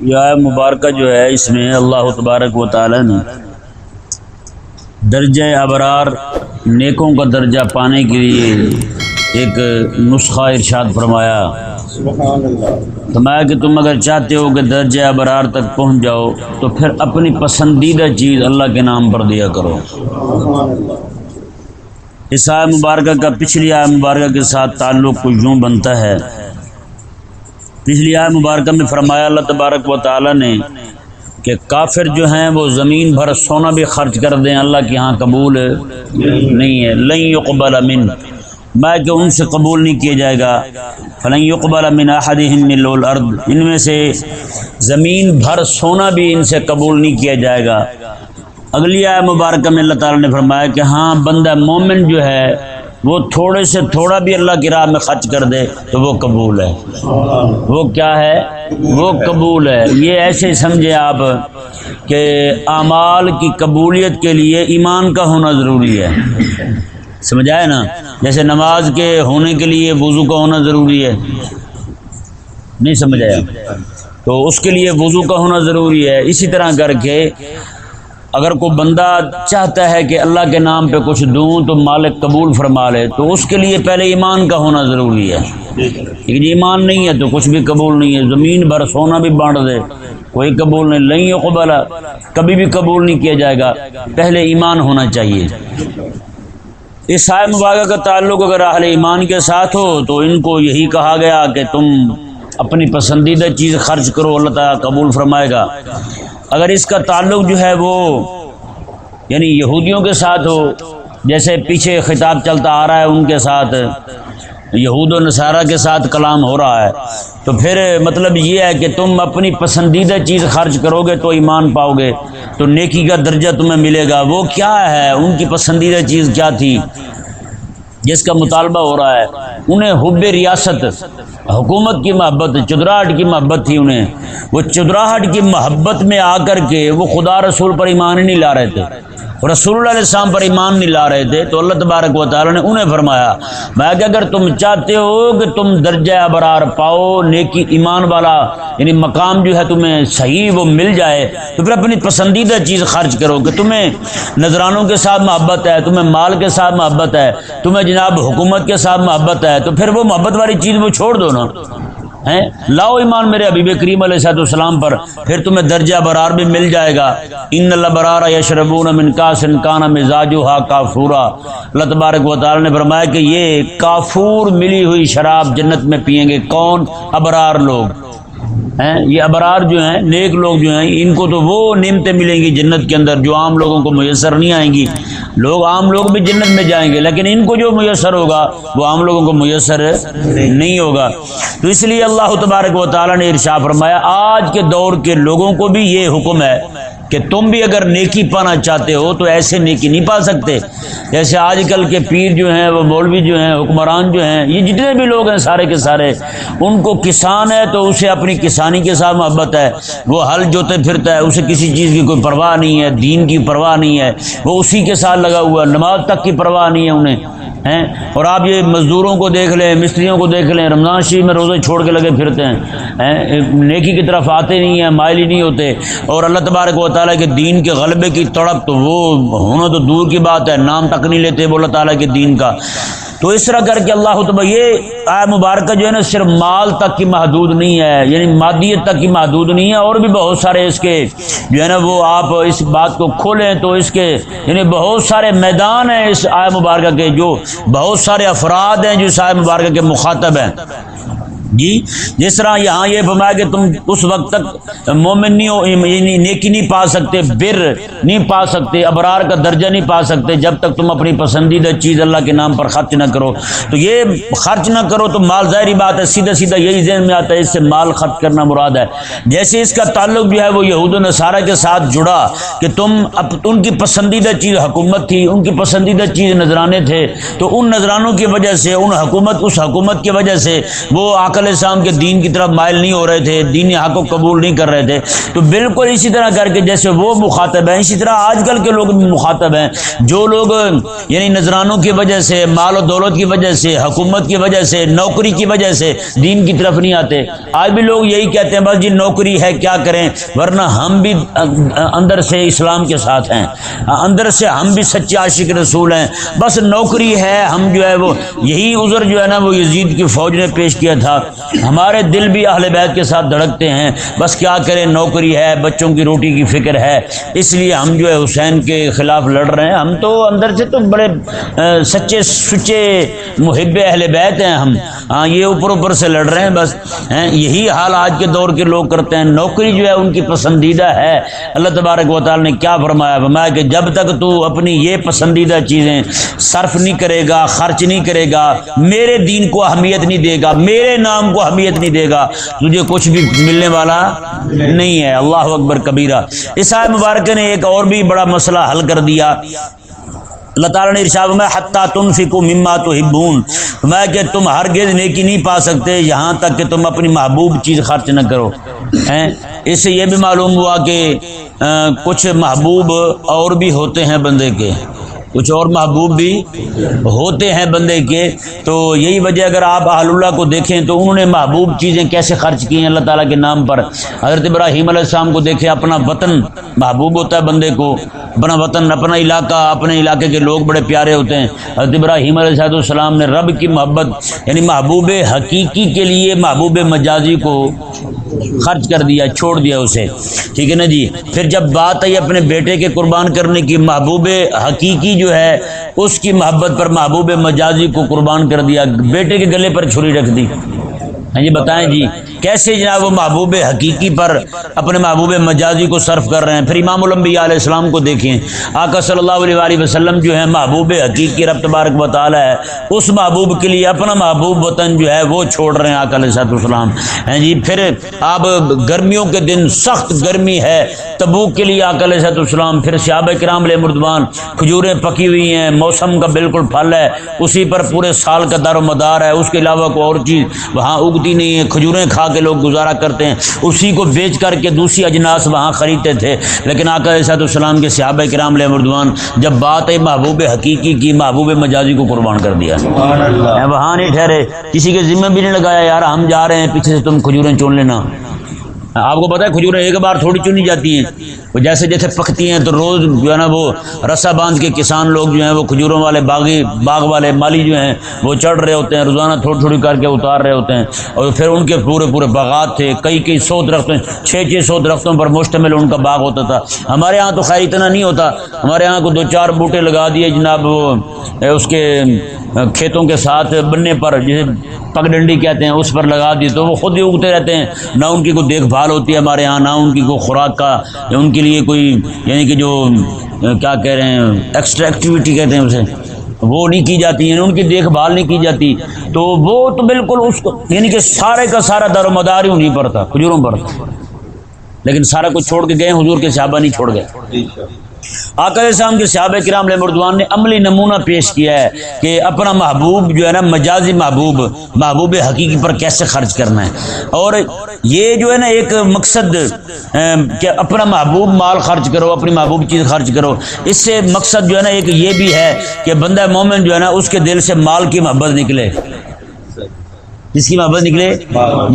یہ مبارکہ جو ہے اس میں اللہ تبارک و تعالی نے درجہ ابرار نیکوں کا درجہ پانے کے لیے ایک نسخہ ارشاد فرمایا۔ فرمایا کہ تم اگر چاہتے ہو کہ درجہ ابرار تک پہنچ جاؤ، تو پھر اپنی پسندیدہ چیز اللہ کے نام پر دیا کرو۔ اس آئے مبارکہ کا پچھلی آئے مبارکہ کے ساتھ تعلق کو یوں بنتا ہے۔ پچھلی آئے مبارکہ میں فرمایا اللہ تبارک و تعالی نے کہ کافر جو ہیں وہ زمین بھر سونا بھی خرچ کر دیں، اللہ کے ہاں قبول نہیں ہے۔ لن يقبل من۔ میں کہ ان سے قبول نہیں کیا جائے گا۔ فلن يقبل من احدهم من الارض۔ ان میں سے زمین بھر سونا بھی ان سے قبول نہیں کیا جائے گا۔ اگلی آئے مبارکہ میں اللہ تعالی نے فرمایا کہ ہاں بندہ مومن جو ہے وہ تھوڑے سے تھوڑا بھی اللہ کی راہ میں خرچ کر دے تو وہ قبول ہے۔ وہ کیا ہے؟ وہ قبول ہے۔ یہ ایسے سمجھے آپ کہ اعمال کی قبولیت کے لیے ایمان کا ہونا ضروری ہے۔ سمجھائے نا؟ جیسے نماز کے ہونے کے لیے وضو کا ہونا ضروری ہے۔ نہیں سمجھایا تو اس کے لیے وضو کا ہونا ضروری ہے۔ اسی طرح کر کے اگر کوئی بندہ چاہتا ہے کہ اللہ کے نام پہ کچھ دوں تو مالک قبول فرما لے، تو اس کے لیے پہلے ایمان کا ہونا ضروری ہے۔ لیکن ایمان نہیں ہے تو کچھ بھی قبول نہیں ہے۔ زمین بھر سونا بھی بانٹ دے، کوئی قبول نہیں۔ لیں قبل کبھی بھی قبول نہیں کیا جائے گا۔ پہلے ایمان ہونا چاہیے۔ اس سائے مبارکہ کا تعلق اگر اہل ایمان کے ساتھ ہو تو ان کو یہی کہا گیا کہ تم اپنی پسندیدہ چیز خرچ کرو، اللہ تعالیٰ قبول فرمائے گا۔ اگر اس کا تعلق جو ہے وہ یعنی یہودیوں کے ساتھ ہو، جیسے پیچھے خطاب چلتا آ رہا ہے ان کے ساتھ، یہود و نصارہ کے ساتھ کلام ہو رہا ہے، تو پھر مطلب یہ ہے کہ تم اپنی پسندیدہ چیز خرچ کرو گے تو ایمان پاؤ گے، تو نیکی کا درجہ تمہیں ملے گا۔ وہ کیا ہے؟ ان کی پسندیدہ چیز کیا تھی؟ جس کا مطالبہ ہو رہا ہے۔ انہیں حب ریاست، حکومت کی محبت، چدراہٹ کی محبت تھی انہیں۔ وہ چدراہٹ کی محبت میں آ کر کے وہ خدا رسول پر ایمان ہی نہیں لا رہے تھے۔ رسول اللہ علیہ السلام پر ایمان نہیں لا رہے تھے، تو اللہ تبارک و تعالیٰ نے انہیں فرمایا، میں کہ اگر تم چاہتے ہو کہ تم درجہ ابرار پاؤ، نیکی، ایمان والا یعنی مقام جو ہے تمہیں صحیح وہ مل جائے، تو پھر اپنی پسندیدہ چیز خرچ کرو کہ تمہیں نذرانوں کے ساتھ محبت ہے، تمہیں مال کے ساتھ محبت ہے، تمہیں جناب حکومت کے ساتھ محبت ہے، تو پھر وہ محبت والی چیز وہ چھوڑ دو نا۔ لاؤ ایمان میرے حبیب کریم علیہ صاحب السلام پر، پھر تمہیں درجہ برار بھی مل جائے گا۔ ان اللہ برارا یشربون من کاسن کانا مزاجو ہا کافورا۔ اللہ تبارک و تعالی نے فرمایا کہ یہ کافور ملی ہوئی شراب جنت میں پئیں گے۔ کون؟ ابرار لوگ۔ ہیں؟ یہ ابرار جو ہیں، نیک لوگ جو ہیں، ان کو تو وہ نعمتیں ملیں گی جنت کے اندر جو عام لوگوں کو میسر نہیں آئیں گی۔ لوگ عام لوگ بھی جنت میں جائیں گے، لیکن ان کو جو میسر ہوگا، وہ عام لوگوں کو میسر نہیں ہوگا۔ تو اس لیے اللہ تبارک و تعالیٰ نے ارشا فرمایا، آج کے دور کے لوگوں کو بھی یہ حکم ہے کہ تم بھی اگر نیکی پانا چاہتے ہو تو ایسے نیکی نہیں پا سکتے۔ جیسے آج کل کے پیر جو ہیں، وہ مولوی جو ہیں، حکمران جو ہیں، یہ جتنے بھی لوگ ہیں سارے کے سارے، ان کو کسان ہے تو اسے اپنی کسانی کے ساتھ محبت ہے۔ وہ ہل جوتے پھرتا ہے، اسے کسی چیز کی کوئی پرواہ نہیں ہے، دین کی پرواہ نہیں ہے۔ وہ اسی کے ساتھ لگا ہوا ہے، نماز تک کی پرواہ نہیں ہے انہیں۔ ہیں؟ اور آپ یہ مزدوروں کو دیکھ لیں، مستریوں کو دیکھ لیں، رمضان شریف میں روزے چھوڑ کے لگے پھرتے ہیں نیکی کی طرف آتے نہیں ہیں، مائل ہی نہیں ہوتے۔ اور اللہ تبارک و تعالیٰ کے دین کے غلبے کی تڑپ تو وہ ہونا تو دور کی بات ہے، نام تک نہیں لیتے وہ اللہ تعالیٰ کے دین کا۔ تو اس طرح کر کے اللہ تب یہ آئے مبارکہ جو ہے نا صرف مال تک کی محدود نہیں ہے یعنی مادیت تک کی محدود نہیں ہے، اور بھی بہت سارے اس کے جو ہے نا وہ آپ اس بات کو کھولیں تو اس کے یعنی بہت سارے میدان ہیں اس آئے مبارکہ کے جو بہت سارے افراد ہیں جو اس آئے مبارکہ کے مخاطب ہیں۔ جی جس طرح یہاں یہ فرمایا کہ تم اس وقت تک مومن نہیں ہو یعنی نیکی نہیں پا سکتے، بر نہیں پا سکتے، ابرار کا درجہ نہیں پا سکتے، جب تک تم اپنی پسندیدہ چیز اللہ کے نام پر خرچ نہ کرو۔ تو یہ خرچ نہ کرو تو مال ظاہری بات ہے، سیدھا سیدھا یہی ذہن میں آتا ہے، اس سے مال خرچ کرنا مراد ہے۔ جیسے اس کا تعلق جو ہے وہ یہود و نصارہ کے ساتھ جڑا کہ تم اب ان کی پسندیدہ چیز حکومت تھی، ان کی پسندیدہ چیز نذرانے تھے، تو ان نذرانوں کی وجہ سے، ان حکومت، اس حکومت کی وجہ سے وہ آ علیہ السلام کے دین کی طرف مائل نہیں ہو رہے تھے دینی حق کو قبول نہیں کر رہے تھے۔ تو بالکل اسی طرح کر کے جیسے وہ مخاطب ہیں، اسی طرح آج کل کے لوگ بھی مخاطب ہیں۔ جو لوگ یعنی نذرانوں کی وجہ سے، مال و دولت کی وجہ سے، حکومت کی وجہ سے، نوکری کی وجہ سے دین کی طرف نہیں آتے۔ آج بھی لوگ یہی کہتے ہیں، بس جی نوکری ہے، کیا کریں؟ ورنہ ہم بھی اندر سے اسلام کے ساتھ ہیں۔ اندر سے ہم بھی سچے عاشق رسول ہیں۔ بس نوکری ہے، ہم جو ہے وہ، یہی عذر جو ہے نا، وہ یزید کی فوج نے پیش کیا تھا۔ ہمارے دل بھی اہل بیت کے ساتھ دھڑکتے ہیں۔ بس کیا کریں؟ نوکری ہے، بچوں کی روٹی کی فکر ہے۔ اس لیے ہم جو ہے حسین کے خلاف لڑ رہے ہیں۔ ہم تو اندر سے تو بڑے سچے سچے محب اہل بیت ہیں ہم۔ ہاں یہ اوپر اوپر سے لڑ رہے ہیں بس۔ یہی حال آج کے دور کے لوگ کرتے ہیں۔ نوکری جو ہے ان کی پسندیدہ ہے۔ اللہ تبارک و تعالی نے کیا فرمایا؟ فرمایا کہ جب تک تو اپنی یہ پسندیدہ چیزیں صرف نہیں کرے گا، خرچ نہیں کرے گا، میرے دین کو اہمیت نہیں دے گا، میرے نام کو اہمیت نہیں دے گا۔ تجھے کچھ بھی ملنے والا نہیں ہے۔ اللہ اکبر کبیرہ۔ عیسائی مبارک نے ایک اور بھی بڑا مسئلہ حل کر دیا۔ اللہ تعالیٰ نے ارشاد میں حتیٰ تم فکو مما تو ہبون میں کہ تم ہرگز نیکی نہیں پا سکتے، یہاں تک کہ تم اپنی محبوب چیز خرچ نہ کرو۔ اس سے یہ بھی معلوم ہوا کہ کچھ محبوب اور بھی ہوتے ہیں بندے کے۔ کچھ اور محبوب بھی ہوتے ہیں بندے کے۔ تو یہی وجہ اگر آپ اہل اللہ کو دیکھیں تو انہوں نے محبوب چیزیں کیسے خرچ کی ہیں اللہ تعالیٰ کے نام پر۔ حضرت ابراہیم علیہ السلام کو دیکھیں، اپنا وطن محبوب ہوتا ہے بندے کو۔ اپنا وطن، اپنا علاقہ، اپنے علاقے کے لوگ بڑے پیارے ہوتے ہیں۔ حضرت ابراہیم علیہ صاحب السلام نے رب کی محبت یعنی محبوب حقیقی کے لیے محبوب مجازی کو خرچ کر دیا، چھوڑ دیا اسے۔ ٹھیک ہے نا جی؟ پھر جب بات آئی اپنے بیٹے کے قربان کرنے کی، محبوب حقیقی جو ہے، اس کی محبت پر محبوب مجازی کو قربان کر دیا، بیٹے کے گلے پر چھری رکھ دی۔ ہاں جی بتائیں جی۔ کیسے جناب وہ محبوب حقیقی پر اپنے محبوب مجازی کو صرف کر رہے ہیں؟ پھر امام الانبیاء علیہ السلام کو دیکھیں۔ آقا صلی اللہ علیہ وآلہ وسلم جو ہے محبوب حقیقی رب تبارک و ہے، اس محبوب کے لیے اپنا محبوب وطن جو ہے وہ چھوڑ رہے ہیں آقا علیہ صاحب السلام ہیں جی پھر آپ گرمیوں کے دن سخت گرمی ہے، تبوک کے لیے آقا علیہ صاحب السلام پھر صحابہ کرام علیہ مردوان کھجوریں پکی ہوئی ہیں، موسم کا بالکل پھل ہے، اسی پر پورے سال کا دار و مدار ہے۔ اس کے علاوہ کوئی اور چیز وہاں اگتی نہیں ہے، کھجوریں کھا کے لوگ گزارا کرتے ہیں۔ اسی کو بیچ کر کے دوسری اجناس وہاں خریدتے تھے۔ لیکن آقا صاحب السلام کے صحابہ کرام علیہ مردوان جب بات ہے محبوب حقیقی کی محبوب مجازی کو قربان کر دیا۔ وہاں نہیں ٹھہرے۔ کسی کے ذمہ بھی نہیں لگایا یار ہم جا رہے ہیں پیچھے سے تم کھجوریں چون لینا۔ آپ کو پتا ہے کھجوریں ایک بار تھوڑی چنی جاتی ہیں۔ وہ جیسے جیسے پکتی ہیں تو روز جو ہے نا وہ رسا باندھ کے کسان لوگ جو ہیں وہ کھجوروں والے باغی باغ والے مالی جو ہیں وہ چڑھ رہے ہوتے ہیں، روزانہ تھوڑی تھوڑی کر کے اتار رہے ہوتے ہیں۔ اور پھر ان کے پورے پورے باغات تھے، کئی کئی سو درختوں، چھ چھ سو درختوں پر مشتمل ان کا باغ ہوتا تھا۔ ہمارے یہاں تو خیر اتنا نہیں ہوتا۔ ہمارے یہاں کو دو چار بوٹے لگا دیے جناب، وہ اس کے کھیتوں کے ساتھ بننے پر، جسے پگ ڈنڈی کہتے ہیں، اس پر لگا دی تو وہ خود ہی اگتے رہتے ہیں۔ نہ ان کی کوئی دیکھ بھال بھال ہوتی ہے ہمارے یہاں، نہ ان کی کوئی خوراک کا، یا ان کے لیے کوئی یعنی کہ جو، کیا کہہ رہے ہیں ایکسٹرا ایکٹیویٹی کہتے ہیں اسے۔ وہ نہیں کی جاتی یعنی ان کی دیکھ بھال نہیں کی جاتی۔ تو وہ تو بالکل اس کو یعنی کہ سارے کا سارا دار و مدار ہی انہیں پر تھا، کھجوروں پر۔ تھا لیکن سارا کچھ چھوڑ کے گئے، حضور کے صحابہ نہیں چھوڑ گئے۔ جی، آقا السلام کے صحابہ کرام علیہ مردوان نے عملی نمونہ پیش کیا ہے کہ اپنا محبوب جو ہے نا مجازی محبوب محبوب حقیقی پر کیسے خرچ کرنا ہے؟ اور یہ جو ہے نا ایک مقصد کہ اپنا محبوب مال خرچ کرو، اپنی محبوب چیز خرچ کرو۔ اس سے مقصد جو ہے نا ایک یہ بھی ہے کہ بندہ مومن جو ہے نا اس کے دل سے مال کی محبت نکلے۔ جس کی محبت نکلے،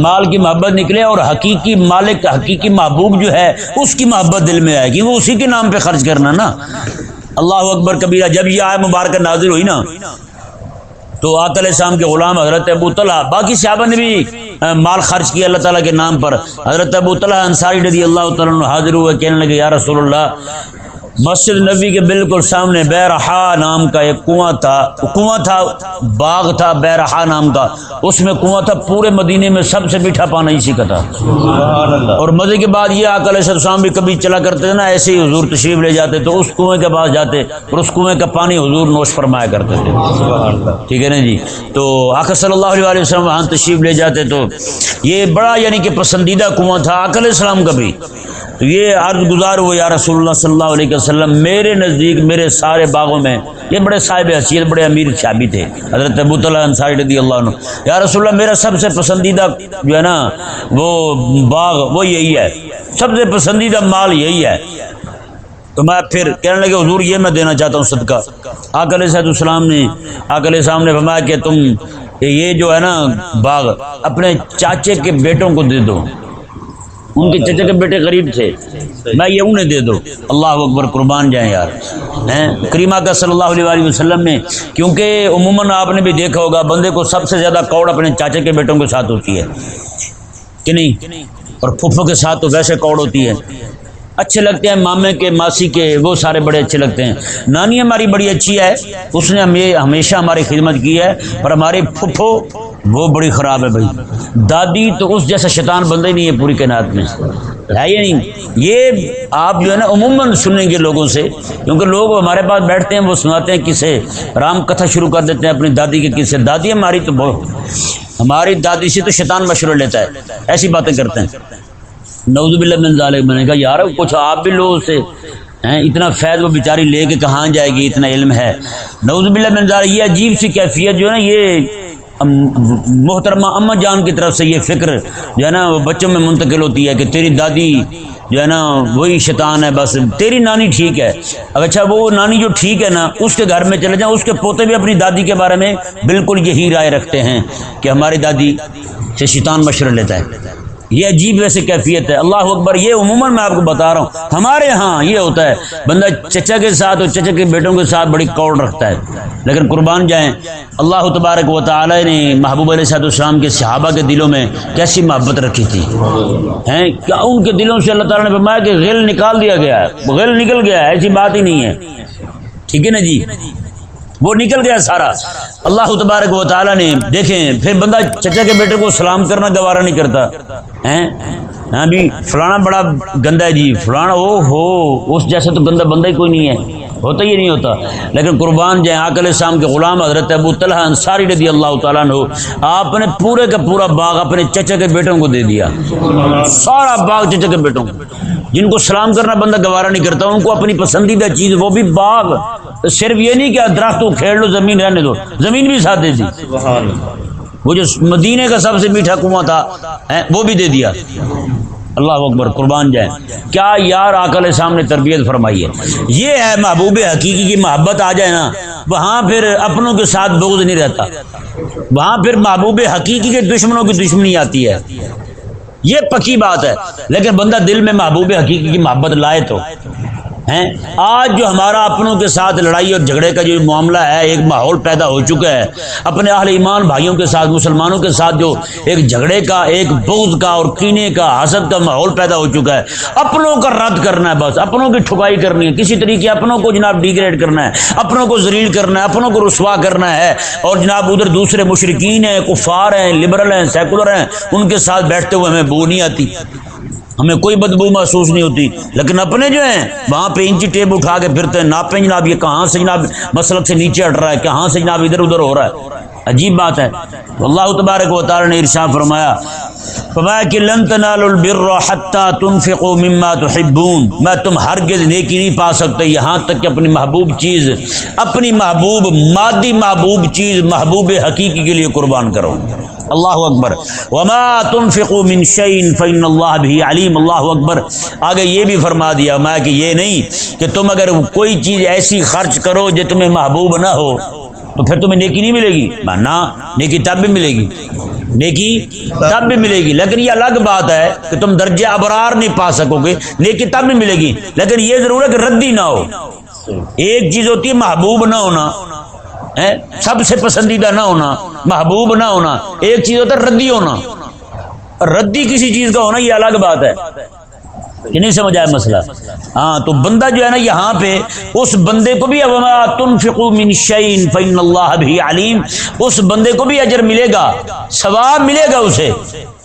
مال کی محبت نکلے اور حقیقی مالک، حقیقی محبوب جو ہے، اس کی محبت دل میں آئے گی۔ وہ اسی کے نام پہ خرچ کرنا نا۔ اللہ اکبر کبیرہ، جب یہ آئے مبارک نازل ہوئی نا، تو آکل السلام کے غلام حضرت ابو طلحہ، باقی صحابہ نے بھی مال خرچ کیا اللہ تعالیٰ کے نام پر۔ حضرت ابو طلحہ انصاری رضی اللہ تعالیٰ حاضر ہوئے، کہنے لگے، یا رسول اللہ مسجد نبی کے بالکل سامنے بیرحا نام کا ایک کنواں تھا کنواں تھا باغ تھا بیرحا نام کا۔ اس میں کنواں تھا پورے مدینے میں سب سے میٹھا پانی اسی کا تھا۔ اور مزے کے بعد یہ آکل شام بھی کبھی چلا کرتے تھے نا ایسے ہی حضور تشریف لے جاتے تو اس کنویں کے پاس جاتے اور اس کنویں کا پانی حضور نوش فرمایا کرتے تھے۔ ٹھیک ہے نا جی؟ تو آکر صلی اللہ علیہ وسلم وہاں تشریف لے جاتے تو یہ بڑا یعنی کہ پسندیدہ کنواں تھا آکل السلام کا بھی۔ تو یہ عرض گزار ہو یا رسول اللہ صلی اللہ علیہ وسلم، میرے نزدیک، میرے سارے باغوں میں، یہ بڑے صاحب حیثیت، بڑے امیر شابی تھے، حضرت ابو اللہ انصاری رضی اللہ عنہ۔ یا رسول اللہ، میرا سب سے پسندیدہ جو ہے نا، وہ باغ، وہ یہی ہے۔ سب سے پسندیدہ مال یہی ہے۔ تو میں پھر کہنے لگے حضور، یہ میں دینا چاہتا ہوں صدقہ۔ آکل صحت السلام نے آکل السلام نے فرمایا کہ تم، یہ جو ہے نا، باغ، اپنے چاچے کے بیٹوں کو دے دو۔ ان کے چچا کے بیٹے غریب تھے۔ میں یہ انہیں دے دو۔ اللہ اکبر قربان جائیں یار۔ کریمہ کا صلی اللہ علیہ وسلم نے کیونکہ عموماً آپ نے بھی دیکھا ہوگا بندے کو سب سے زیادہ کوڑ اپنے چاچے کے بیٹوں کے ساتھ ہوتی ہے۔ کہ نہیں؟ اور پھپھو کے ساتھ تو ویسے کوڑ ہوتی ہے۔ اچھے لگتے ہیں مامے کے ماسی کے وہ سارے بڑے اچھے لگتے ہیں۔ نانی ہماری بڑی اچھی ہے اس نے ہمیشہ ہماری خدمت کی ہے پر ہماری پھپھو وہ بڑی خراب ہے بھائی۔ دادی تو اس جیسا شیطان بندہ ہی نہیں ہے پوری کائنات میں۔ ہے یا نہیں؟ یہ آپ جو ہے نا عموماً سنیں گے لوگوں سے، کیونکہ لوگ ہمارے پاس بیٹھتے ہیں، وہ سناتے ہیں کسے رام کتھا شروع کر دیتے ہیں اپنی دادی کے کسے۔ دادی ہماری تو بہت ہماری دادی سے تو شیطان مشورہ لیتا ہے، ایسی باتیں کرتے ہیں۔ نوز باللہ من ظالم میں نے کہا، یار، کچھ آپ بھی لو سے ہیں، اتنا فیض وہ بیچاری لے کے کہاں جائے گی؟ اتنا علم ہے۔ نوز باللہ من ظالم یہ عجیب سی کیفیت جو ہے نا، یہ محترمہ اما جان کی طرف سے یہ فکر جو ہے نا، وہ بچوں میں منتقل ہوتی ہے کہ تیری دادی جو ہے نا، وہی شیطان ہے، بس تیری نانی ٹھیک ہے۔ اچھا وہ نانی جو ٹھیک ہے نا، اس کے گھر میں چلے جائیں۔ اس کے پوتے بھی اپنی دادی کے بارے میں بالکل یہی رائے رکھتے ہیں کہ ہماری دادی سے شیطان مشورہ لیتا ہے۔ یہ عجیب ویسے کیفیت ہے۔ اللہ اکبر، یہ عموماً میں آپ کو بتا رہا ہوں۔ ہمارے ہاں یہ ہوتا ہے، بندہ چچا کے ساتھ اور چچا کے بیٹوں کے ساتھ بڑی کوڑ رکھتا ہے۔ لیکن قربان جائیں، اللہ تبارک و تعالی نے محبوب علیہ صاحب السلام کے صحابہ کے دلوں میں کیسی محبت رکھی تھی۔ ہیں، کیا ان کے دلوں سے اللہ تعالیٰ نے فرمایا کہ غل نکال دیا گیا ہے، غل نکل گیا ہے، ایسی بات ہی نہیں ہے۔ ٹھیک ہے نا جی؟ وہ نکل گیا سارا۔ اللہ تبارک و تعالیٰ نے، دیکھیں، پھر بندہ چچا کے بیٹے کو سلام کرنا گوارا نہیں کرتا۔ ہاں بھی، فلانا بڑا گندا ہے جی۔ فلانا، او ہو، اس جیسا تو گندا بندہ ہی کوئی نہیں ہے۔ ہوتا ہی نہیں ہوتا۔ لیکن قربان جائیں آکل شام کے غلام حضرت ابو طلحہ انصاری رضی اللہ تعالیٰ نے آپ نے پورے کا پورا باغ اپنے چچا کے بیٹوں کو دے دیا۔ سارا باغ چچا کے بیٹوں کو۔ جن کو سلام کرنا بندہ گوارا نہیں کرتا، ان کو اپنی پسندیدہ چیز، وہ بھی باغ۔ صرف یہ نہیں کہ درخت کو کھیڑ لو زمین رہنے دو۔ زمین بھی ساتھ دے دی۔ وہ جو مدینے کا سب سے میٹھا کنواں تھا وہ بھی دے دیا۔ اللہ اکبر قربان جائیں۔ کیا یار آکل سامنے تربیت فرمائی ہے؟ یہ ہے محبوب حقیقی کی محبت آ جائے نا وہاں پھر اپنوں کے ساتھ بغض نہیں رہتا۔ وہاں پھر محبوب حقیقی کے دشمنوں کی دشمنی آتی ہے۔ یہ پکی بات ہے۔ لیکن بندہ دل میں محبوب حقیقی کی محبت لائے تو۔ ہیں؟ آج جو ہمارا اپنوں کے ساتھ لڑائی اور جھگڑے کا جو معاملہ ہے، ایک ماحول پیدا ہو چکا ہے۔ اپنے اہل ایمان بھائیوں کے ساتھ، مسلمانوں کے ساتھ جو ایک جھگڑے کا، ایک بغض کا اور کینے کا، حسد کا ماحول پیدا ہو چکا ہے۔ اپنوں کا رد کرنا ہے بس، اپنوں کی ٹھکائی کرنی ہے۔ کسی طریقے اپنوں کو جناب ڈیگریڈ کرنا ہے، اپنوں کو زلیل کرنا ہے، اپنوں کو رسوا کرنا ہے۔ اور جناب ادھر دوسرے مشرقین ہیں، کفار ہیں لبرل ہیں سیکولر ہیں، ان کے ساتھ بیٹھتے ہوئے ہمیں بو نہیں آتی۔ ہمیں کوئی بدبو محسوس نہیں ہوتی۔ لیکن اپنے جو ہیں، وہاں پہ انچی ٹیپ اٹھا کے پھرتے ہیں۔ ناپیں جناب، یہ کہاں سے جناب مسلک سے نیچے ہٹ رہا ہے؟ کہاں سے جناب ادھر ادھر ہو رہا ہے؟ عجیب بات ہے۔ اللہ تبارک و تعالی نے ارشاد فرمایا فرمایا کہ لن تنالوا البر حتى تنفقوا مما تحبون۔ میں تم ہرگز نیکی نہیں پا سکتے، یہاں تک کہ اپنی محبوب چیز، اپنی محبوب، مادی محبوب چیز، محبوب حقیقی کے لیے قربان کرو۔ اللہ اکبر۔ وما تنفقوا من شيء فان الله به علیم اللہ اکبر۔ آگے یہ بھی فرما دیا میں کہ یہ نہیں کہ تم اگر کوئی چیز ایسی خرچ کرو جو تمہیں محبوب نہ ہو، تو پھر تمہیں نیکی نہیں ملے گی۔ نہ، نیکی تب بھی ملے گی۔ نیکی تب بھی ملے گی۔ لیکن یہ الگ بات ہے کہ تم درجہ ابرار نہیں پا سکو گے، نیکی تب بھی ملے گی۔ لیکن یہ ضرور ہے کہ ردی نہ ہو۔ ایک چیز ہوتی ہے محبوب نہ ہونا سب سے پسندیدہ نہ ہونا۔ محبوب نہ ہونا، ایک چیز ہوتا ہے ردی ہونا۔ ردی کسی چیز کا ہونا، یہ الگ بات ہے۔ کہ نہیں سمجھ آیا مسئلہ۔ ہاں تو بندہ جو ہے نا یہاں پہ، اس بندے کو بھی تنفقوا من شعین فین اللہ بھی علیم۔ اس بندے کو بھی اجر ملے گا، ثواب ملے گا اسے۔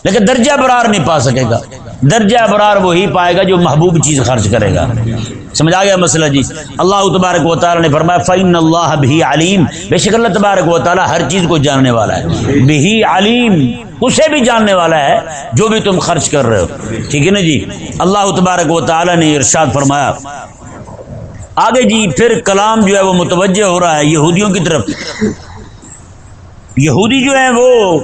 لیکن درجہ برار نہیں پا سکے گا۔ درجہ برار وہی پائے گا جو محبوب چیز خرچ کرے گا۔ سمجھ آ گیا مسئلہ جی؟ اللہ تبارک و تعالیٰ نے فرمایا فعن اللہ بھی علیم بے شک اللہ تبارک و تعالیٰ ہر چیز کو جاننے والا ہے۔ بھی علیم اسے بھی جاننے والا ہے جو بھی تم خرچ کر رہے ہو۔ ٹھیک ہے نا جی؟ اللہ تبارک و تعالیٰ نے ارشاد فرمایا، آگے جی پھر کلام جو ہے وہ متوجہ ہو رہا ہے یہودیوں کی طرف۔ یہودی جو ہیں وہ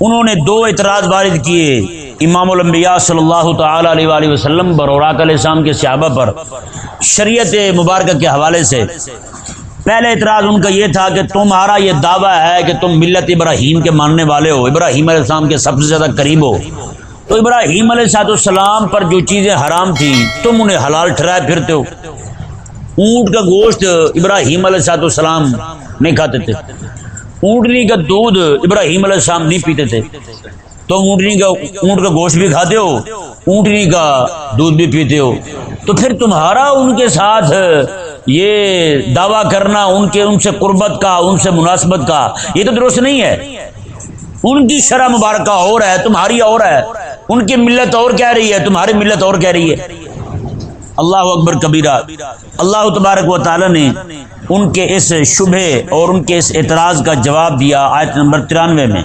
انہوں نے دو اعتراض وارد کیے۔ امام الانبیاء صلی اللہ تعالی علیہ وآلہ وسلم بروراک علیہ السلام کے صحابہ پر شریعت مبارکہ کے حوالے سے۔ پہلے اعتراض ان کا یہ تھا کہ تمہارا یہ دعویٰ ہے کہ تم ملت ابراہیم کے ماننے والے ہو۔ ابراہیم علیہ السلام کے سب سے زیادہ قریب ہو۔ تو ابراہیم علیہ صاحب السلام پر جو چیزیں حرام تھیں، تم انہیں حلال ٹھہرائے پھرتے ہو۔ اونٹ کا گوشت ابراہیم علیہ صاحب السلام نہیں کھاتے تھے۔ اونٹنی کا دودھ ابراہیم علیہ السلام نہیں پیتے تھے۔ تو اونٹنی کا اونٹ کا گوشت بھی کھاتے ہو، اونٹنی کا دودھ بھی پیتے ہو۔ تو پھر تمہارا ان کے ساتھ یہ دعویٰ کرنا، ان کے ان سے قربت کا، ان سے مناسبت کا، یہ تو درست نہیں ہے۔ ان کی شرح مبارکہ اور ہے، تمہاری اور ہے۔ ان کی ملت اور کہہ رہی ہے، تمہاری ملت اور کہہ رہی ہے۔ اللہ اکبر کبیرہ، اللہ تبارک و تعالی نے ان کے اس شبہ اور ان کے اس اعتراض کا جواب دیا آیت نمبر ترانوے میں۔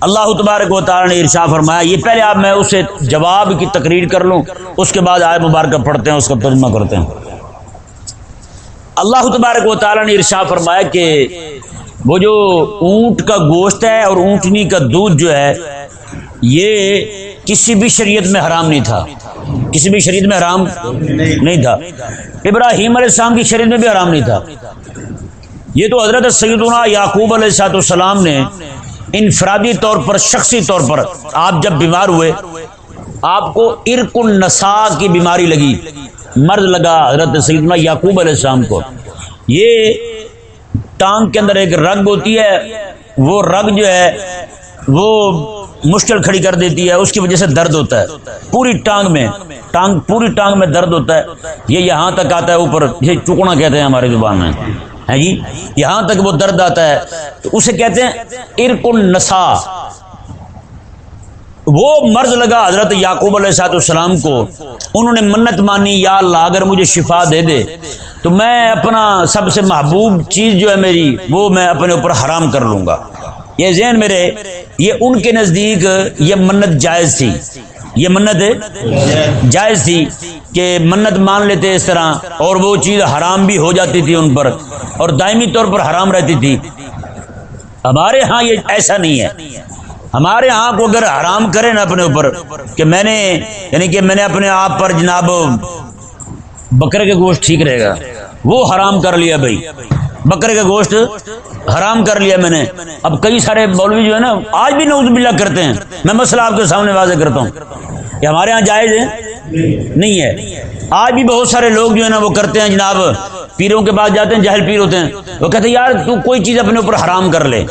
اللہ تبارک و تعالی نے ارشا فرمایا، یہ پہلے آپ میں اسے جواب کی تقریر کر لوں، اس کے بعد آئے مبارکہ پڑھتے ہیں، اس کا ترجمہ کرتے ہیں۔ اللہ تبارک و تعالی نے ارشا فرمایا کہ وہ جو اونٹ کا گوشت ہے اور اونٹنی کا دودھ جو ہے، یہ کسی بھی شریعت میں حرام نہیں تھا۔ کسی بھی شریعت میں حرام نہیں تھا۔ ابراہیم علیہ السلام کی شریعت میں بھی حرام نہیں تھا۔ یہ تو حضرت سیدنا یعقوب علیہ السلاۃ السلام نے انفرادی طور پر، شخصی طور پر آپ جب بیمار ہوئے، آپ کو ارک النسا کی بیماری لگی۔ مرد لگا حضرت سیدنا یعقوب علیہ السلام کو۔ یہ ٹانگ کے اندر ایک رگ ہوتی ہے۔ وہ رگ جو ہے، وہ مشکل کھڑی کر دیتی ہے، اس کی وجہ سے درد ہوتا ہے۔ پوری ٹانگ میں، ٹانگ، پوری ٹانگ میں درد ہوتا ہے۔ یہ یہاں تک آتا ہے، اوپر یہ چکنا کہتے ہیں ہماری زبان میں۔ ہے جی؟ یہاں تک وہ درد آتا ہے۔ تو اسے کہتے ہیں ارک النسا وہ مرض لگا حضرت یعقوب علیہ سات السلام کو۔ انہوں نے منت مانی، یا اللہ، اگر مجھے شفا دے دے، تو میں اپنا سب سے محبوب چیز جو ہے میری، وہ میں اپنے اوپر حرام کر لوں گا۔ یہ ذہن میرے یہ ان کے نزدیک یہ منت جائز تھی۔ یہ منت جائز تھی کہ منت مان لیتے اس طرح اور وہ چیز حرام بھی ہو جاتی تھی ان پر اور دائمی طور پر حرام رہتی تھی۔ ہمارے ہاں یہ ایسا نہیں ہے۔ ہمارے ہاں کو اگر حرام کرے نا اپنے اوپر کہ میں نے یعنی کہ میں نے اپنے آپ پر جناب بکرے کے گوشت ٹھیک رہے گا، وہ حرام کر لیا بھائی۔ بکرے کا گوشت حرام کر لیا میں نے۔ اب کئی سارے مولوی جو ہے نا، آج بھی نوز بلا کرتے ہیں۔ میں مسئلہ آپ کے سامنے واضح کرتا ہوں۔ کہ ہمارے ہاں جائز ہے؟ نہیں ہے۔ آج بھی بہت سارے لوگ جو ہے نا، وہ کرتے ہیں جناب، پیروں کے پاس جاتے ہیں، جہل پیر ہوتے ہیں۔ وہ کہتے ہیں، یار تو کوئی چیز اپنے اوپر حرام کر لے۔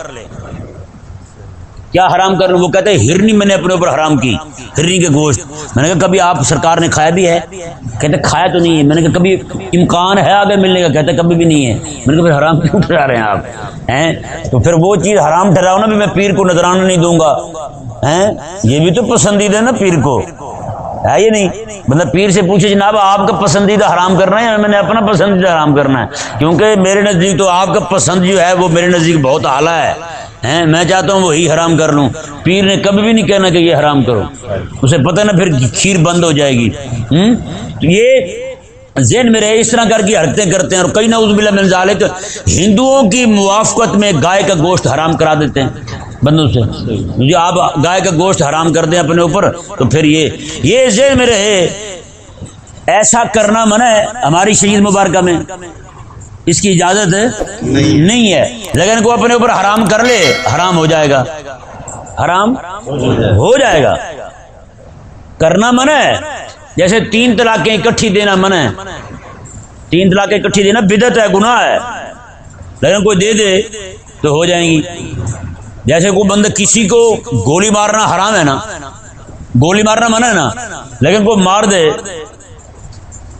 کیا حرام کر وہ کہتے ہیں، ہرنی میں نے اپنے اوپر حرام کی، ہرنی کے گوشت۔ میں نے کہا، کبھی آپ سرکار نے کھایا بھی ہے؟ کہتے کھایا تو نہیں ہے۔ میں نے کہا، کبھی امکان ہے آگے ملنے کا؟ کہتے کبھی بھی نہیں ہے۔ میں نے کہا حرام کیوں ٹھہرا رہے ہیں آپ؟ ہیں؟ تو پھر وہ چیز حرام ٹھہراؤ نا، بھی میں پیر کو نظرانہ نہیں دوں گا۔ ہیں؟ یہ بھی تو پسندیدہ نا پیر کو۔ ہے یہ نہیں؟ مطلب پیر سے پوچھے، جناب، آپ کا پسندیدہ حرام کرنا ہے یا میں نے اپنا پسندیدہ حرام کرنا ہے؟ کیونکہ میرے نزدیک تو آپ کا پسند جو ہے، وہ میرے نزدیک بہت اعلیٰ ہے۔ میں چاہتا ہوں وہی حرام کر لوں۔ پیر نے کبھی بھی نہیں کہنا کہ یہ حرام کرو۔ اسے پتہ نا پھر کھیر بند ہو جائے گی۔ تو یہ ذہن میں رہے، اس طرح کر کی حرکتیں کرتے ہیں اور کئی نوز بلا مل جالے ہندوؤں کی موافقت میں گائے کا گوشت حرام کرا دیتے ہیں۔ بندوں سے، جو آپ گائے کا گوشت حرام کر دیں اپنے اوپر، تو پھر یہ یہ ذہن میں رہے۔ ایسا کرنا منع ہے ہماری شہید مبارکہ میں۔ اس کی اجازت نہیں ہے۔ لیکن کو اپنے اوپر حرام کر لے حرام ہو جائے گا۔ حرام ہو جائے گا۔ کرنا منع ہے۔ جیسے تین طلاقیں اکٹھی دینا منع ہے۔ تین طلاقیں اکٹھی دینا بدت ہے گناہ ہے۔ لیکن کوئی دے دے تو ہو جائیں گی۔ جیسے کوئی بندہ کسی کو گولی مارنا حرام ہے نا گولی مارنا منع ہے نا لیکن کوئی مار دے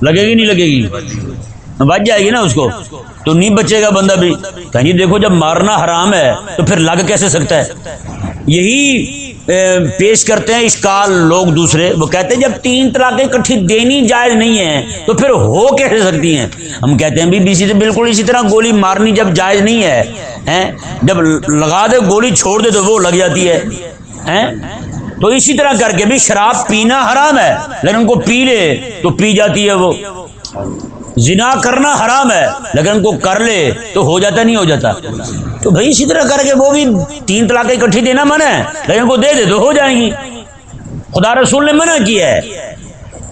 لگے گی نہیں لگے گی؟ بچ جائے گی نا اس کو؟ تو نہیں بچے گا بندہ بھی۔ کہیں دیکھو جب مارنا حرام ہے تو پھر لگ کیسے سکتا ہے؟ یہی پیش کرتے ہیں اشکال لوگ دوسرے۔ وہ کہتے ہیں جب تین طلاقیں کٹھی دینی جائز نہیں ہے تو پھر ہو کیسے سکتی ہیں؟ ہم کہتے ہیں بھی اسی بالکل اسی طرح گولی مارنی جب جائز نہیں ہے جب لگا دے گولی چھوڑ دے تو وہ لگ جاتی ہے تو اسی طرح کر کے بھی شراب پینا حرام ہے، لیکن ان کو پی لے تو پی جاتی ہے وہ۔ زنا کرنا حرام ہے، لیکن ان کو کر لے تو ہو جاتا نہیں ہو جاتا۔ تو بھائی اسی طرح کر کے وہ بھی تین طلاق اکٹھی دینا منع ہے، لیکن ان کو دے دے تو ہو جائیں گی۔ خدا رسول نے منع کیا ہے۔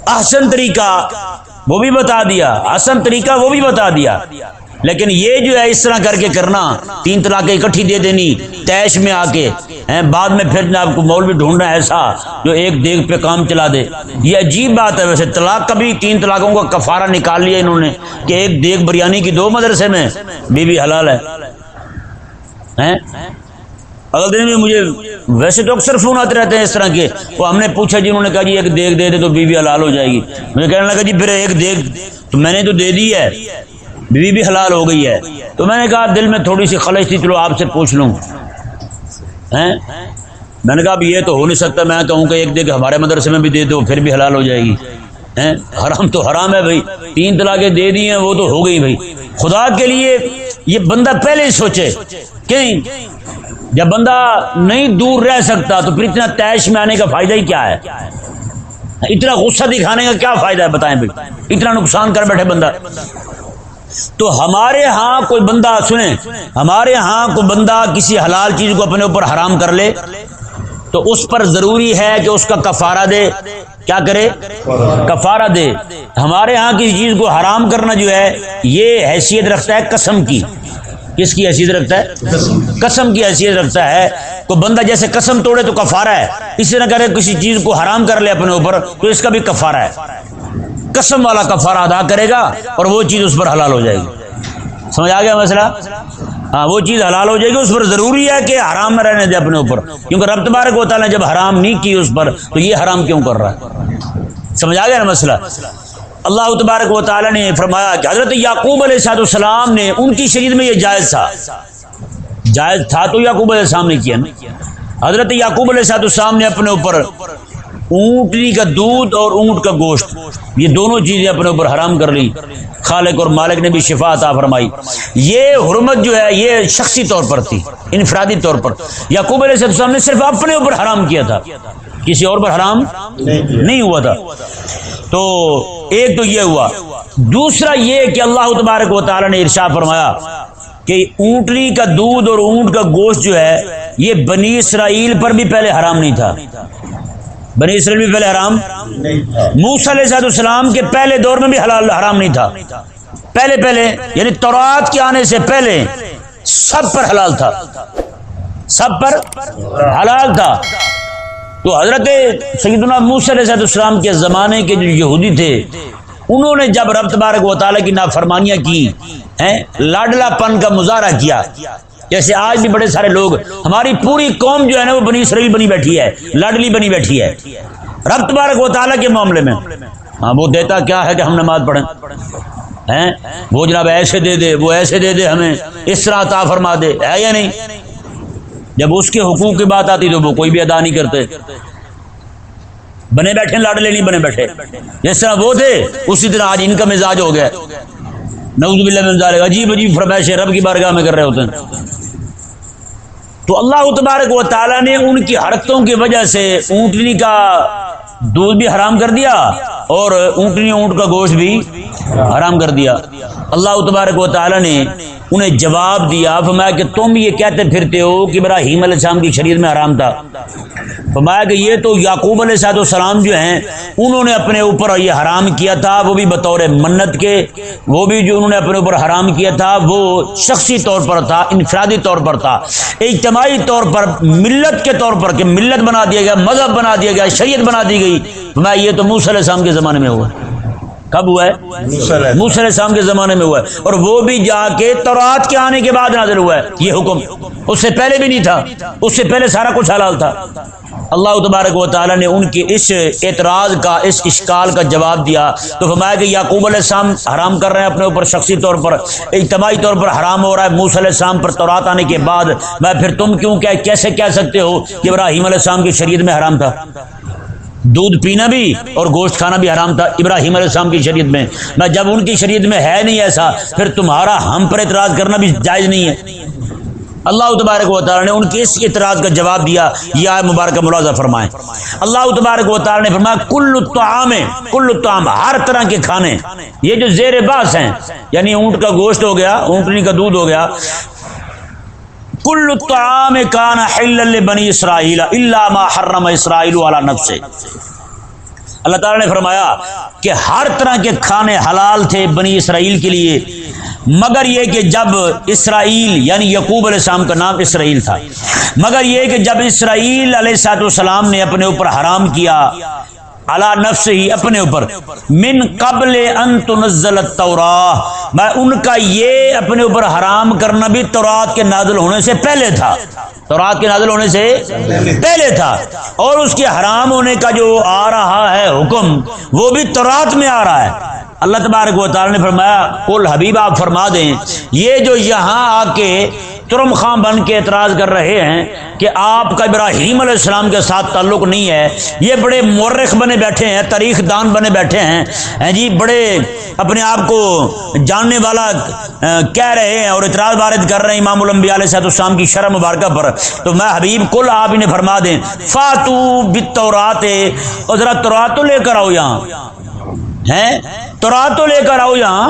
احسن طریقہ وہ بھی بتا دیا، احسن طریقہ وہ بھی بتا دیا۔ لیکن یہ جو ہے اس طرح کر کے کرنا، تین طلاق اکٹھی دے دینی، تیش میں آ کے بعد میں پھر آپ کو مول بھی ڈھونڈنا ایسا جو ایک دیگ پہ کام چلا دے۔ یہ عجیب بات ہے ویسے، طلاق کبھی تین طلاقوں کا کفارہ نکال لیا انہوں نے کہ ایک دیگ بریانی کی دو مدرسے میں بی بی حلال ہے۔ اگل دن میں مجھے ویسے تو اکثر فون آتے رہتے ہیں اس طرح کے۔ وہ ہم نے پوچھا جی انہوں نے کہا جی ایک دیگ دے دے تو بی بی حلال ہو جائے گی۔ مجھے کہنے لگا جی پھر ایک دیگ تو میں نے تو دے دی ہے۔ بیوی بھی حلال ہو گئی ہے۔ تو میں نے کہا دل میں تھوڑی سی خلش تھی، چلو آپ سے پوچھ لوں۔ میں نے کہا اب یہ تو ہو نہیں سکتا، میں کہوں کہ ایک دیکھ ہمارے مدرسے میں بھی دے دو، پھر بھی حلال ہو جائے گی۔ حرام تو حرام ہے بھائی۔ تین طلاقیں دے دی ہیں، وہ تو ہو گئی بھائی۔ خدا کے لیے یہ بندہ پہلے ہی سوچے کہیں جب بندہ نہیں دور رہ سکتا تو پھر اتنا تیش میں آنے کا فائدہ ہی کیا ہے؟ اتنا غصہ دکھانے کا کیا فائدہ ہے؟ بتائیں بھائی۔ اتنا نقصان کر بیٹھے بندہ۔ تو ہمارے ہاں کوئی بندہ سنیں، ہمارے ہاں کوئی بندہ کسی حلال چیز کو اپنے اوپر حرام کر لے، تو اس پر ضروری ہے کہ اس کا کفارہ دے۔ کیا کرے؟ کفارہ دے۔ ہمارے ہاں کسی چیز کو حرام کرنا جو ہے، یہ حیثیت رکھتا ہے قسم کی۔ کس کی حیثیت رکھتا ہے؟ قسم کی حیثیت رکھتا ہے۔ کوئی بندہ جیسے قسم توڑے تو کفارہ ہے۔ اس طرح کرے کسی چیز کو حرام کر لے اپنے اوپر، تو اس کا بھی کفارہ ہے۔ قسم والا کفارہ ادا کرے گا اور وہ چیز اس پر حلال ہو جائے گی۔ سمجھ آ گیا مسئلہ؟ ہاں وہ چیز حلال ہو جائے گی، اس پر ضروری ہے کہ حرام میں رہنے دے اپنے اوپر۔ کیونکہ رب تبارک و تعالیٰ نے جب حرام نہیں کی اس پر، تو یہ حرام کیوں کر رہا ہے؟ سمجھ آ گیا نا مسئلہ؟ اللہ تبارک و تعالیٰ نے فرمایا کہ حضرت یعقوب علیہ صاحب السلام نے ان کی شریر میں یہ جائز تھا۔ جائز تھا تو یعقوب علیہ السلام نے کیا نا؟ حضرت یعقوب علیہ صاحب السلام نے اپنے اوپر اونٹنی کا دودھ اور اونٹ کا گوشت۔ یہ دونوں چیزیں اپنے اوپر حرام کر لی خالق اور مالک نے بھی شفا عطا فرمائی۔ یہ حرمت جو ہے، یہ شخصی طور پر تھی، انفرادی طور پر۔ یعقوب علیہ السلام نے صرف اپنے اوپر حرام کیا تھا۔ کسی اور پر حرام نہیں ہوا تھا۔ تو ایک تو یہ ہوا۔ دوسرا یہ کہ اللہ تبارک و تعالی نے ارشا فرمایا کہ اونٹنی کا دودھ اور اونٹ کا گوشت جو ہے، یہ بنی اسرائیل پر بھی پہلے حرام نہیں تھا۔ بنی اسرائیل بھی پہلے حرام؟ موس علیہ السلام کے پہلے دور میں بھی حلال حرام نہیں تھا۔ پہلے پہلے یعنی تورات کے آنے سے پہلے سب پر حلال تھا۔ سب پر حلال تھا۔ تو حضرت سیدنا موس علیہ السلام کے زمانے کے جو یہودی تھے انہوں نے جب رب تبارک و تعالیٰ کی نافرمانیاں کی لاڈلا پن کا مظاہرہ کیا۔ جیسے آج بھی بڑے سارے لوگ، ہماری پوری قوم جو ہے نا وہ بنی اسرائیل بنی بیٹھی ہے، لاڈلی بنی بیٹھی ہے۔ رب تبارک و تعالیٰ کے معاملے میں۔ ہاں وہ دیتا کیا ہے کہ ہم نماز پڑھیں؟ ہیں؟ وہ جناب ایسے دے دے، وہ ایسے دے دے ہمیں، اس طرح عطا فرما دے، ہے یا نہیں؟ جب اس کے حقوق کی بات آتی تو وہ کوئی بھی ادا نہیں کرتے۔ بنے بیٹھے، لاڈلے نہیں بنے بیٹھے۔ جس طرح وہ تھے، اسی طرح آج ان کا مزاج ہو گیا۔ نوز باللہ میں عجیب عجیب فرمائش رب کی بارگاہ میں کر رہے ہوتے ہیں۔ تو اللہ تبارک و تعالیٰ نے ان کی حرکتوں کی وجہ سے اونٹنی کا دودھ بھی حرام کر دیا اور اونٹنی اونٹ کا گوشت بھی حرام کر دیا۔ اللہ تبارک و تعالیٰ نے انہیں جواب دیا، فرمایا کہ تم یہ کہتے پھرتے ہو کہ ابراہیم علیہ السلام کی شریر میں حرام تھا۔ فرمایا کہ یہ تو یعقوب علیہ صاحب السلام جو ہیں، انہوں نے اپنے اوپر یہ حرام کیا تھا، وہ بھی بطور منت کے، وہ بھی جو انہوں نے اپنے اوپر حرام کیا تھا، وہ شخصی طور پر تھا، انفرادی طور پر تھا۔ اجتماعی طور پر، ملت کے طور پر کہ ملت بنا دیا گیا، مذہب بنا دیا گیا، شریعت بنا دی گئی۔ میں یہ تو موسی علیہ السلام کے زمانے میں ہوا۔ کب ہوا ہے؟ موسی علیہ السلام۔ کے زمانے میں ہوا ہے۔ اور وہ بھی جا کے تورات کے آنے کے بعد نازل ہوا ہے۔ یہ حکم۔ اس سے پہلے بھی نہیں تھا۔ اس سے پہلے سارا کچھ حلال تھا۔ اللہ تبارک و تعالیٰ نے ان کے اس اعتراض کا اس اشکال کا جواب دیا۔ تو فرمایا کہ یعقوب علیہ السلام حرام کر رہے ہیں اپنے اوپر شخصی طور پر اجتماعی طور پر حرام ہو رہا ہے۔ موس علیہ السلام پر تورات آنے کے بعد میں پھر تم کیوں کہ کیسے کہہ سکتے ہو کہ ابراہیم علیہ السلام کی شریعت میں حرام تھا؟ دودھ پینا بھی اور گوشت کھانا بھی حرام تھا ابراہیم علیہ السلام کی شریعت میں۔ میں جب ان کی شریعت میں ہے نہیں ایسا، پھر تمہارا ہم پر اعتراض کرنا بھی جائز نہیں ہے۔ اللہ تبارک و تعالیٰ نے ان کے اس اعتراض کا جواب دیا، یہ آئے مبارکہ ملازہ فرمائے۔ اللہ تبارک و تعالیٰ نے فرمایا، کل الطعام کل الطعام، ہر طرح کے کھانے۔ یہ جو زیر باس ہیں یعنی اونٹ کا گوشت ہو گیا، اونٹنی کا دودھ ہو گیا کل الطعام کان حل بنی اسرائیل الا ما حرم اسرائیل علی نفسه اللہ تعالیٰ نے فرمایا کہ ہر طرح کے کھانے حلال تھے بنی اسرائیل کے لیے، مگر یہ کہ جب اسرائیل یعنی یقوب علیہ السلام کا نام اسرائیل تھا، مگر یہ کہ جب اسرائیل علیہ سات والسلام نے اپنے اوپر حرام کیا اللہ نفس ہی اپنے اوپر۔ من قبل ان تنزل التوراہ میں ان کا یہ اپنے اوپر حرام کرنا بھی تورات کے نازل ہونے سے پہلے تھا۔ تورات کے نازل ہونے سے پہلے تھا۔ اور اس کے حرام ہونے کا جو آ رہا ہے حکم، وہ بھی تورات میں آ رہا ہے۔ اللہ تبارک و تعالی نے فرمایا کل حبیب، آپ فرما دیں، یہ جو یہاں آ کے ترم خاں بن کے اعتراض کر رہے ہیں کہ آپ کا ابراہیم علیہ السلام کے ساتھ تعلق نہیں ہے۔ یہ بڑے مورخ بنے بیٹھے ہیں، تاریخ دان بنے بیٹھے ہیں۔ جی بڑے اپنے آپ کو جاننے والا کہہ رہے ہیں اور اعتراض وارد کر رہے ہیں امام الانبیاء علیہ صاحب السلام کی شرم مبارکہ پر۔ تو میں حبیب، کل آپ انہیں فرما دیں۔ فاتو بتورات اور ذرا تورات تو لے کر آؤ یہاں۔ ہیں؟ تورات تو لے کر آؤ یہاں۔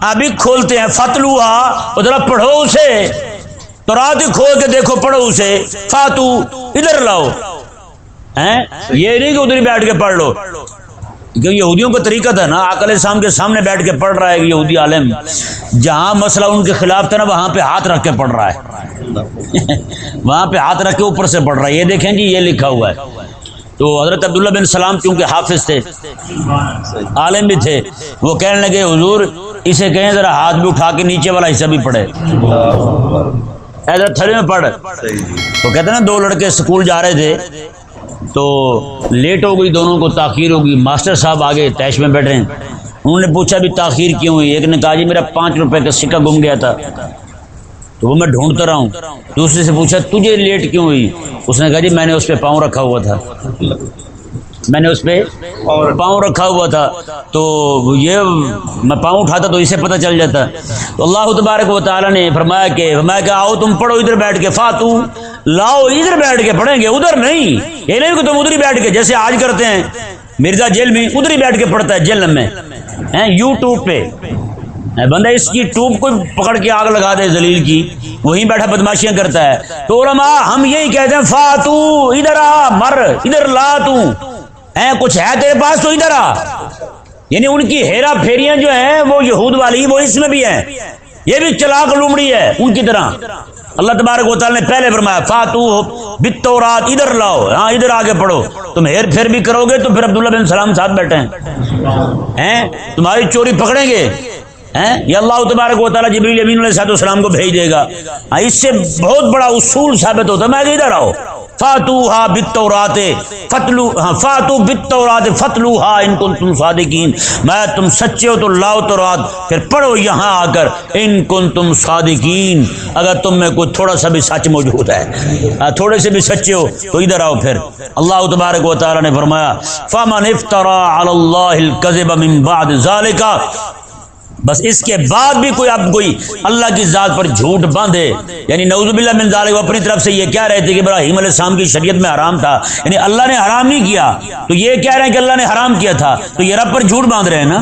ابھی کھولتے ہیں۔ فتلوہا اور ذرا پڑھو اسے۔ تو رات کھول کے دیکھو پڑھو اسے، فاتو، ادھر لاؤ۔ یہ نہیں کہ ادھر بیٹھ کے پڑھ لو۔ کیونکہ یہودیوں کا طریقہ تھا نا آکل شام کے سامنے بیٹھ کے پڑھ رہا ہے یہودی عالم۔ جہاں مسئلہ ان کے خلاف تھا نا، وہاں پہ ہاتھ رکھ کے پڑھ رہا ہے۔ وہاں پہ ہاتھ رکھ کے اوپر سے پڑھ رہا ہے۔ یہ دیکھیں جی یہ لکھا ہوا ہے۔ تو حضرت عبداللہ بن سلام کیونکہ حافظ تھے، عالم بھی تھے، وہ کہنے لگے، حضور، اسے کہیں ذرا ہاتھ بھی اٹھا کے نیچے والا حصہ بھی پڑھے۔ تھڑے میں پڑھ۔ تو کہتے نا دو لڑکے اسکول جا رہے تھے۔ تو لیٹ ہو گئی دونوں کو تاخیر ہوگی ماسٹر صاحب آگے تیش میں بیٹھے ہیں۔ انہوں نے پوچھا بھی تاخیر کیوں ہوئی؟ ایک نے کہا جی میرا پانچ روپے کا سکہ گم گیا تھا۔ تو وہ میں ڈھونڈتا رہا ہوں۔ دوسرے سے پوچھا تجھے لیٹ کیوں ہوئی؟ اس نے کہا جی میں نے اس پہ پاؤں رکھا ہوا تھا۔ میں نے اس پہ پاؤں رکھا ہوا تھا۔ تو یہ میں پاؤں اٹھاتا تو اسے پتہ چل جاتا۔ تو اللہ تبارک و تعالیٰ نے فرمایا کہ فرمایا کہ آؤ تم پڑھو ادھر بیٹھ کے۔ فاتو لاؤ ادھر بیٹھ کے پڑھیں گے۔ ادھر نہیں۔ یہ نہیں کہ تم ادھر ہی بیٹھ کے جیسے آج کرتے ہیں۔ مرزا جیل میں ادھر ہی بیٹھ کے پڑھتا ہے جیل میں۔ یو ٹیوب پہ۔ بندہ اس کی ٹوب کو پکڑ کے آگ لگا دے زلیل کی، وہیں بیٹھا بدماشیاں کرتا ہے۔ تو علماء ہم یہی کہتے ہیں، فاتو، ادھر آ، مر، ادھر لا تو۔ کچھ ہے تیرے پاس تو ادھر آ۔ یعنی ان کی ہیرا پھیریاں جو ہیں، وہ یہود والی، وہ اس میں بھی ہیں۔ یہ بھی چلاک لومڑی ہے، ان کی طرح۔ اللہ تبارک و تعالی نے پہلے فرمایا، فاتو بتو رات ادھر لاؤ۔ ہاں ادھر آگے پڑھو۔ تم ہیر پھر بھی کرو گے تو پھر عبداللہ بن سلام ساتھ بیٹھے ہیں، تمہاری چوری پکڑیں گے۔ یہ اللہ تبارک و تعالیٰ جبریل امین علیہ السلام کو بھیج دے گا۔ اس سے بہت بڑا اصول ثابت ہوتا ہے۔ میں ادھر آؤ فاتو ہا بتورات فتلو ہاں فاتو بتورات فتلو ہا ان کن تم صادقین۔ میں تم سچے ہو تو لاؤ تو رات پھر پڑھو یہاں آ کر، ان کن تم صادقین۔ اگر تم میں کوئی تھوڑا سا بھی سچ موجود ہے تھوڑے سے بھی سچے ہو، تو ادھر آؤ پھر۔ اللہ تبارک و تعالی نے فرمایا، فمن افترا علی اللہ الكذب من بعد ذالک بس اس کے بعد بھی کوئی اب کوئی اللہ کی ذات پر جھوٹ باندھے یعنی نعوذ باللہ من ذالک، وہ اپنی طرف سے یہ کہہ رہے تھے کہ ابراہیم علیہ السلام کی شریعت میں حرام تھا یعنی اللہ نے حرام نہیں کیا، تو یہ کہہ رہے ہیں کہ اللہ نے حرام کیا تھا، تو یہ رب پر جھوٹ باندھ رہے ہیں نا؟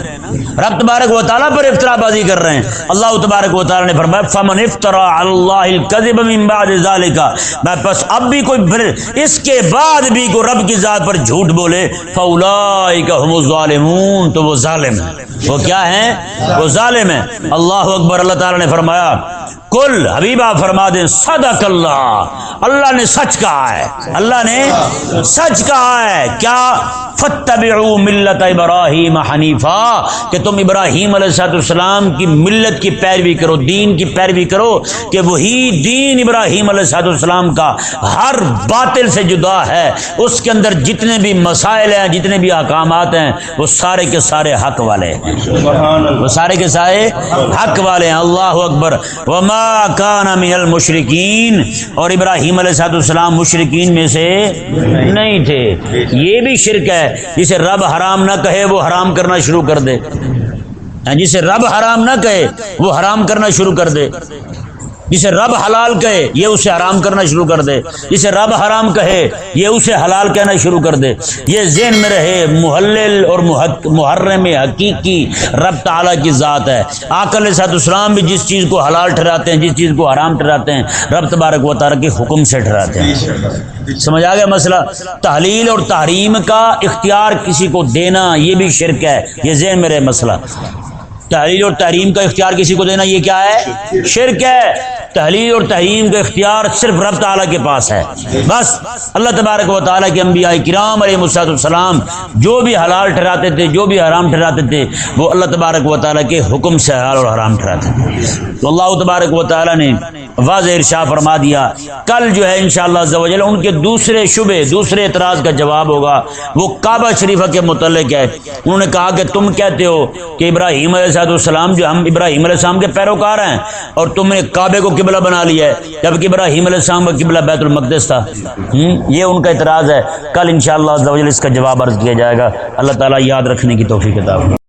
رب تبارک و تعالیٰ پر افطرا بازی کر رہے ہیں۔ اللہ تبارک و تعالیٰ نے فرمایا، فمن افطرا اللہ الكذب من بعد ذالک میں پس اب بھی کوئی بھر اس کے بعد بھی کوئی رب کی ذات پر جھوٹ بولے فاولائک هم الظالمون، تو وہ ظالم۔ ہیں وہ کیا ہیں؟ وہ ظالم ہے۔ اللہ اکبر اللہ تعالی نے فرمایا کل حبیبہ فرما دیں صدق اللہ۔ اللہ نے سچ کہا ہے۔ اللہ نے سچ کہا ہے۔ کیا؟ فتبعوا ملت ابراہیم حنیفہ کہ تم ابراہیم علیہ السلاۃ السلام کی ملت کی پیروی کرو دین کی پیروی کرو کہ وہی دین ابراہیم علیہ السلاۃ السلام کا ہر باطل سے جدا ہے۔ اس کے اندر جتنے بھی مسائل ہیں جتنے بھی احکامات ہیں وہ سارے کے سارے حق والے ہیں۔ وہ سارے کے سارے حق والے ہیں۔ اللہ اکبر۔ وما کان من المشرکین۔ اور ابراہیم علیہ صاحب السلام مشرقین میں سے نہیں تھے۔ یہ بھی شرک ہے۔ جسے رب حرام نہ کہے، وہ حرام کرنا شروع کر دے۔ یعنی جسے رب حرام نہ کہے، وہ حرام کرنا شروع کر دے۔ جسے رب حلال کہے، یہ اسے حرام کرنا شروع کر دے۔ جسے رب حرام کہے، یہ اسے حلال کہنا شروع کر دے۔ یہ ذہن میں رہے، محلل اور محرم حقیقی رب تعالیٰ کی ذات ہے۔ آکل سات اسلام بھی جس چیز کو حلال ٹھہراتے ہیں، جس چیز کو حرام ٹھہراتے ہیں، رب تبارک و تعالیٰ کے حکم سے ٹھہراتے ہیں۔ سمجھ آ گیا مسئلہ؟ تحلیل اور تحریم کا اختیار کسی کو دینا، یہ بھی شرک ہے۔ یہ ذہن میں رہے مسئلہ۔ تحلیل اور تحریم کا اختیار کسی کو دینا، یہ کیا ہے؟ شرک ہے۔ تحلیل اور تحریم کا اختیار صرف رب تعالیٰ کے پاس ہے۔ بس اللہ تبارک و تعالیٰ کے انبیاء کرام علیہ مساط السلام جو بھی حلال ٹھہراتے تھے، جو بھی حرام ٹھہراتے تھے، وہ اللہ تبارک و تعالیٰ کے حکم سے حلال اور حرام ٹھہراتے تھے۔ تو اللہ تبارک و تعالیٰ نے واضح ارشا فرما دیا، کل جو ہے انشاءاللہ شاء اللہ ان کے دوسرے شبے، دوسرے اعتراض کا جواب ہوگا۔ وہ کعبہ شریفہ کے متعلق ہے۔ انہوں نے کہا کہ تم کہتے ہو کہ ابراہیم علیہ السلام جو ہم ابراہیم علیہ السلام کے پیروکار ہیں اور تم نے کعبے کو قبلہ بنا لیا ہے جبکہ ابراہیم علیہ السلام کا قبلہ بیت المقدس تھا۔ یہ ان کا اعتراض ہے۔ کل انشاءاللہ شاء اس کا جواب عرض کیا جائے گا۔ اللہ تعالیٰ یاد رکھنے کی توفیق کتاب